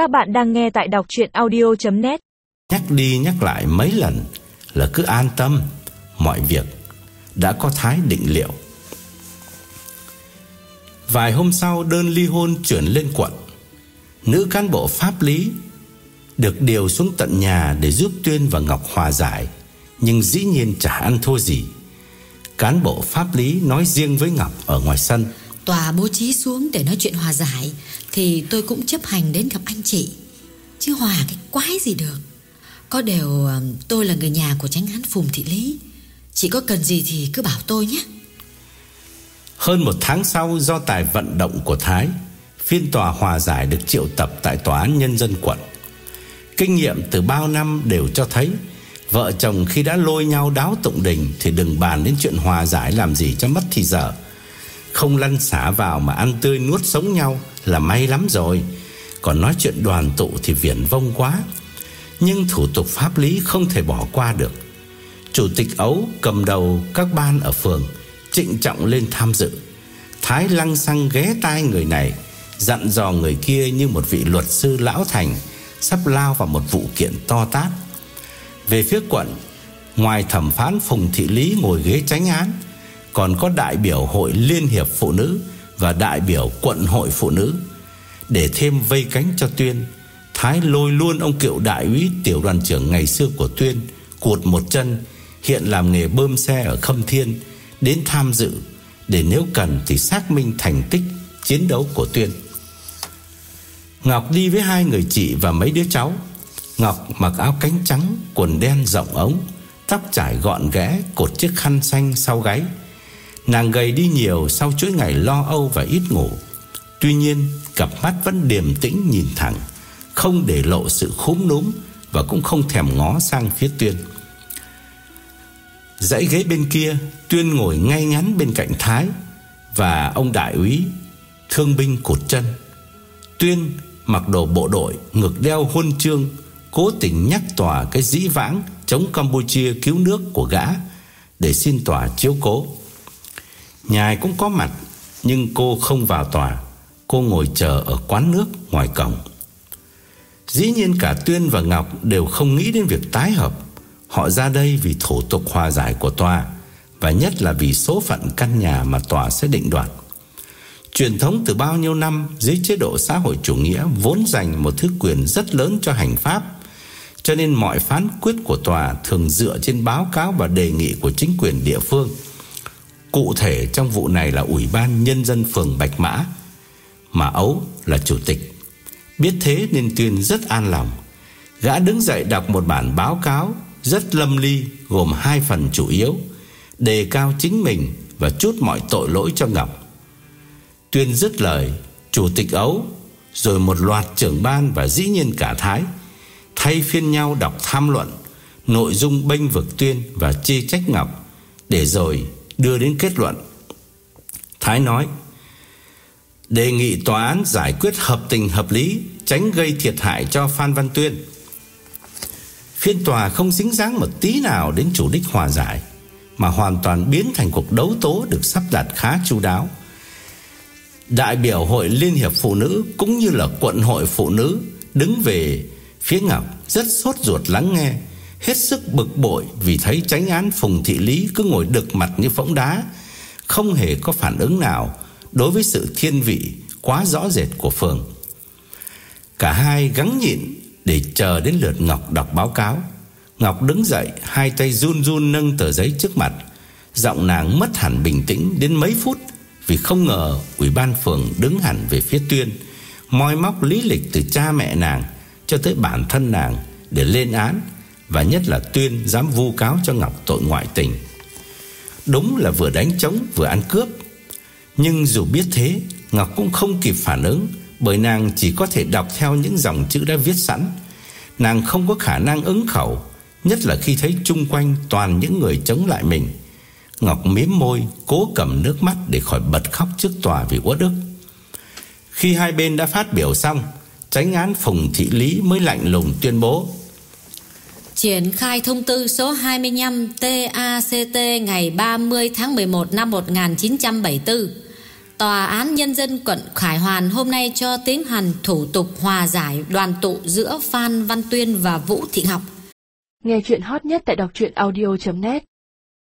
Các bạn đang nghe tại đọc chuyện audio.net Nhắc đi nhắc lại mấy lần là cứ an tâm, mọi việc đã có thái định liệu. Vài hôm sau đơn ly hôn chuyển lên quận. Nữ cán bộ pháp lý được điều xuống tận nhà để giúp Tuyên và Ngọc hòa giải, nhưng dĩ nhiên chả ăn thua gì. Cán bộ pháp lý nói riêng với Ngọc ở ngoài sân. Tòa bố trí xuống để nói chuyện hòa giải, Thì tôi cũng chấp hành đến gặp anh chị. Chứ hòa cái quái gì được. Có điều ờ, tôi là người nhà của tránh án Phùng Thị Lý. Chị có cần gì thì cứ bảo tôi nhé. Hơn một tháng sau, do tài vận động của Thái, Phiên tòa hòa giải được triệu tập tại Tòa án Nhân dân quận. Kinh nghiệm từ bao năm đều cho thấy, Vợ chồng khi đã lôi nhau đáo tụng đình Thì đừng bàn đến chuyện hòa giải làm gì cho mất thì giờ. Không lăn xả vào mà ăn tươi nuốt sống nhau Là may lắm rồi. Còn nói chuyện đoàn tụ thì viển vông quá. Nhưng thủ tục pháp lý không thể bỏ qua được. Chủ tịch ấu cầm đầu các ban ở phường, Trịnh trọng lên tham dự. Thái lăng xăng ghé tai người này, Dặn dò người kia như một vị luật sư lão thành, Sắp lao vào một vụ kiện to tát. Về phía quận, Ngoài thẩm phán Phùng Thị Lý ngồi ghế tránh án còn có đại biểu hội Liên hiệp Phụ nữ Và đại biểu quận hội Phụ nữ. Để thêm vây cánh cho Tuyên, Thái lôi luôn ông cựu đại úy tiểu đoàn trưởng ngày xưa của Tuyên Cụt một chân, Hiện làm nghề bơm xe ở Khâm Thiên, Đến tham dự, Để nếu cần thì xác minh thành tích Chiến đấu của Tuyên. Ngọc đi với hai người chị và mấy đứa cháu. Ngọc mặc áo cánh trắng, Quần đen rộng ống, Tóc trải gọn ghẽ, Cột chiếc khăn xanh sau gáy. Nàng gầy đi nhiều sau chuỗi ngày lo âu và ít ngủ. Tuy nhiên, Cặp mắt vẫn điềm tĩnh nhìn thẳng, Không để lộ sự khúm núm Và cũng không thèm ngó sang phía Tuyên. Dãy ghế bên kia, Tuyên ngồi ngay ngắn bên cạnh Thái Và ông đại úy Thương binh cột chân. Tuyên mặc đồ bộ đội, Ngực đeo huân chương, Cố tình nhắc tòa cái dĩ vãng Chống Campuchia cứu nước của gã Để xin tòa chiếu cố. Nhài cũng có mặt, Nhưng cô không vào tòa Cô ngồi chờ ở quán nước ngoài cổng Dĩ nhiên cả Tuyên và Ngọc Đều không nghĩ đến việc tái hợp Họ ra đây vì thủ tục hòa giải của tòa, Và nhất là vì số phận căn nhà mà tòa sẽ định đoạt Truyền thống từ bao nhiêu năm, dưới chế độ xã hội chủ nghĩa vốn dành một thứ quyền rất lớn cho hành pháp. Cho nên mọi phán quyết của tòa thường dựa trên báo cáo và đề nghị của chính quyền địa phương. Cụ thể trong vụ này là Ủy ban Nhân dân phường Bạch Mã, mà Ấu là chủ tịch. Biết thế nên Tuyên rất an lòng. Gã đứng dậy đọc một bản báo cáo rất lâm ly gồm hai phần chủ yếu, đề cao chính mình và chút mọi tội lỗi cho Ngọc. Tuyên dứt lời Chủ tịch ấu Rồi một loạt trưởng ban và dĩ nhiên cả Thái Thay phiên nhau đọc tham luận Nội dung bênh vực Tuyên Và chê trách Ngọc Để rồi đưa đến kết luận. Thái nói Đề nghị tòa án giải quyết hợp tình hợp lý Tránh gây thiệt hại cho Phan Văn Tuyên. Phiên tòa không dính dáng một tí nào Đến chủ đích hòa giải Mà hoàn toàn biến thành cuộc đấu tố Được sắp đặt khá chu đáo. Đại biểu hội Liên hiệp Phụ nữ cũng như là quận hội phụ nữ đứng về phía Ngọc rất sốt ruột lắng nghe, hết sức bực bội vì thấy tránh án Phùng Thị Lý cứ ngồi đực mặt như phỗng đá, không hề có phản ứng nào đối với sự thiên vị quá rõ rệt của Phường. Cả hai gắng nhịn để chờ đến lượt Ngọc đọc báo cáo. Ngọc đứng dậy, hai tay run run nâng tờ giấy trước mặt, giọng nàng mất hẳn bình tĩnh đến mấy phút vì không ngờ Ủy ban phường đứng hẳn về phía Tuyên Moi móc lý lịch từ cha mẹ nàng Cho tới bản thân nàng Để lên án và nhất là Tuyên dám vu cáo cho Ngọc tội ngoại tình. Đúng là vừa đánh trống vừa ăn cướp. Nhưng dù biết thế, Ngọc cũng không kịp phản ứng, Bởi nàng chỉ có thể đọc theo những dòng chữ đã viết sẵn. Nàng không có khả năng ứng khẩu, Nhất là khi thấy chung quanh toàn những người chống lại mình. Ngọc miếm môi, Cố cầm nước mắt để khỏi bật khóc trước tòa vì uất ức. Khi hai bên đã phát biểu xong, Tránh án Phùng Thị Lý mới lạnh lùng tuyên bố Triển khai thông tư số 25 TACT ngày 30 tháng 11 năm 1974 Tòa án Nhân dân quận Khải Hoàn hôm nay cho tiến hành thủ tục hòa giải đoàn tụ giữa Phan Văn Tuyên và Vũ Thị Ngọc. Nghe chuyện hot nhất tại đọc truyện audio.net